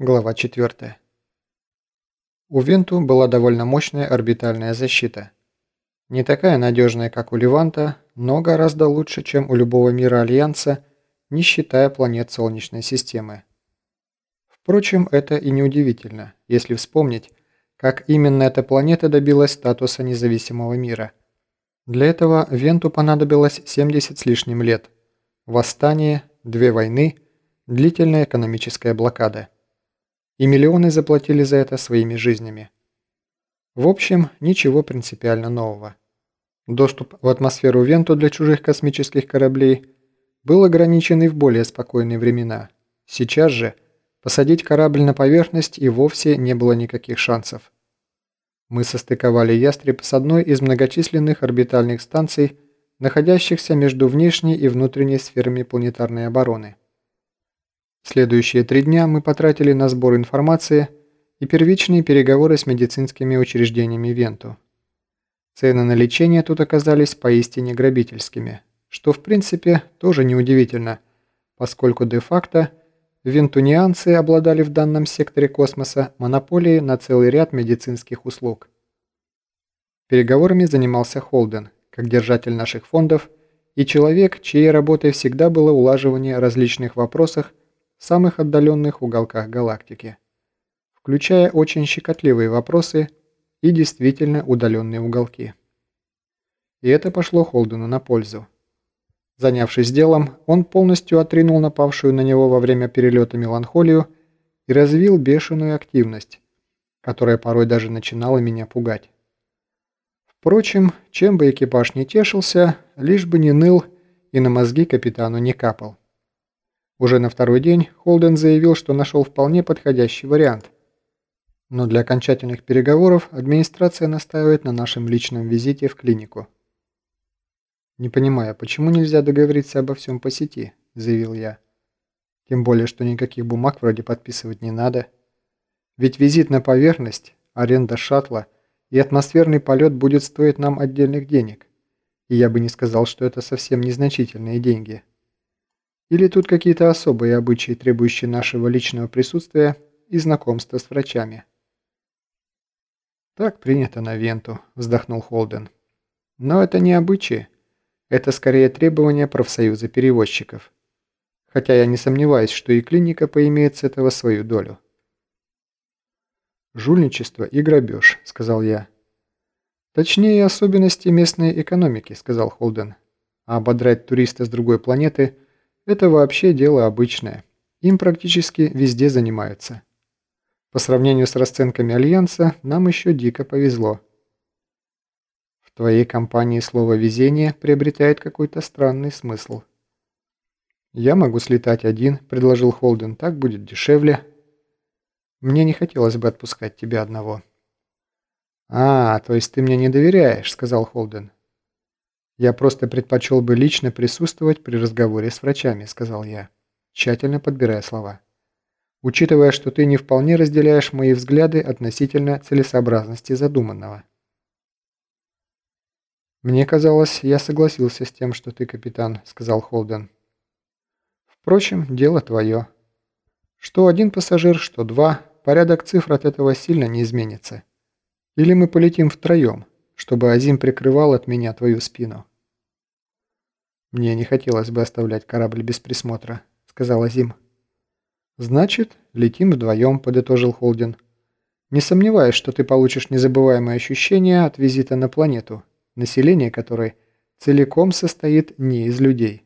Глава 4. У Венту была довольно мощная орбитальная защита. Не такая надежная, как у Леванта, но гораздо лучше, чем у любого мира Альянса, не считая планет Солнечной системы. Впрочем, это и не удивительно, если вспомнить, как именно эта планета добилась статуса независимого мира. Для этого Венту понадобилось 70 с лишним лет. Восстание, две войны, длительная экономическая блокада – и миллионы заплатили за это своими жизнями. В общем, ничего принципиально нового. Доступ в атмосферу Венту для чужих космических кораблей был ограничен и в более спокойные времена. Сейчас же посадить корабль на поверхность и вовсе не было никаких шансов. Мы состыковали «Ястреб» с одной из многочисленных орбитальных станций, находящихся между внешней и внутренней сферами планетарной обороны. Следующие три дня мы потратили на сбор информации и первичные переговоры с медицинскими учреждениями Венту. Цены на лечение тут оказались поистине грабительскими, что в принципе тоже неудивительно, поскольку де-факто вентунианцы обладали в данном секторе космоса монополией на целый ряд медицинских услуг. Переговорами занимался Холден, как держатель наших фондов и человек, чьей работой всегда было улаживание различных вопросов самых отдаленных уголках галактики, включая очень щекотливые вопросы и действительно удаленные уголки. И это пошло Холдену на пользу. Занявшись делом, он полностью отринул напавшую на него во время перелета меланхолию и развил бешеную активность, которая порой даже начинала меня пугать. Впрочем, чем бы экипаж не тешился, лишь бы не ныл и на мозги капитану не капал. Уже на второй день Холден заявил, что нашел вполне подходящий вариант. Но для окончательных переговоров администрация настаивает на нашем личном визите в клинику. «Не понимаю, почему нельзя договориться обо всем по сети?» – заявил я. «Тем более, что никаких бумаг вроде подписывать не надо. Ведь визит на поверхность, аренда шаттла и атмосферный полет будет стоить нам отдельных денег. И я бы не сказал, что это совсем незначительные деньги». Или тут какие-то особые обычаи, требующие нашего личного присутствия и знакомства с врачами? «Так принято на Венту», – вздохнул Холден. «Но это не обычаи. Это скорее требования профсоюза перевозчиков. Хотя я не сомневаюсь, что и клиника поимеет с этого свою долю». «Жульничество и грабеж», – сказал я. «Точнее, особенности местной экономики», – сказал Холден. «А ободрать туриста с другой планеты – это вообще дело обычное. Им практически везде занимаются. По сравнению с расценками Альянса, нам еще дико повезло. В твоей компании слово «везение» приобретает какой-то странный смысл. «Я могу слетать один», – предложил Холден, – «так будет дешевле». «Мне не хотелось бы отпускать тебя одного». «А, то есть ты мне не доверяешь», – сказал Холден. «Я просто предпочел бы лично присутствовать при разговоре с врачами», – сказал я, тщательно подбирая слова. «Учитывая, что ты не вполне разделяешь мои взгляды относительно целесообразности задуманного». «Мне казалось, я согласился с тем, что ты капитан», – сказал Холден. «Впрочем, дело твое. Что один пассажир, что два, порядок цифр от этого сильно не изменится. Или мы полетим втроем» чтобы Азим прикрывал от меня твою спину». «Мне не хотелось бы оставлять корабль без присмотра», — сказал Азим. «Значит, летим вдвоем», — подытожил Холден. «Не сомневаюсь, что ты получишь незабываемые ощущения от визита на планету, население которой целиком состоит не из людей».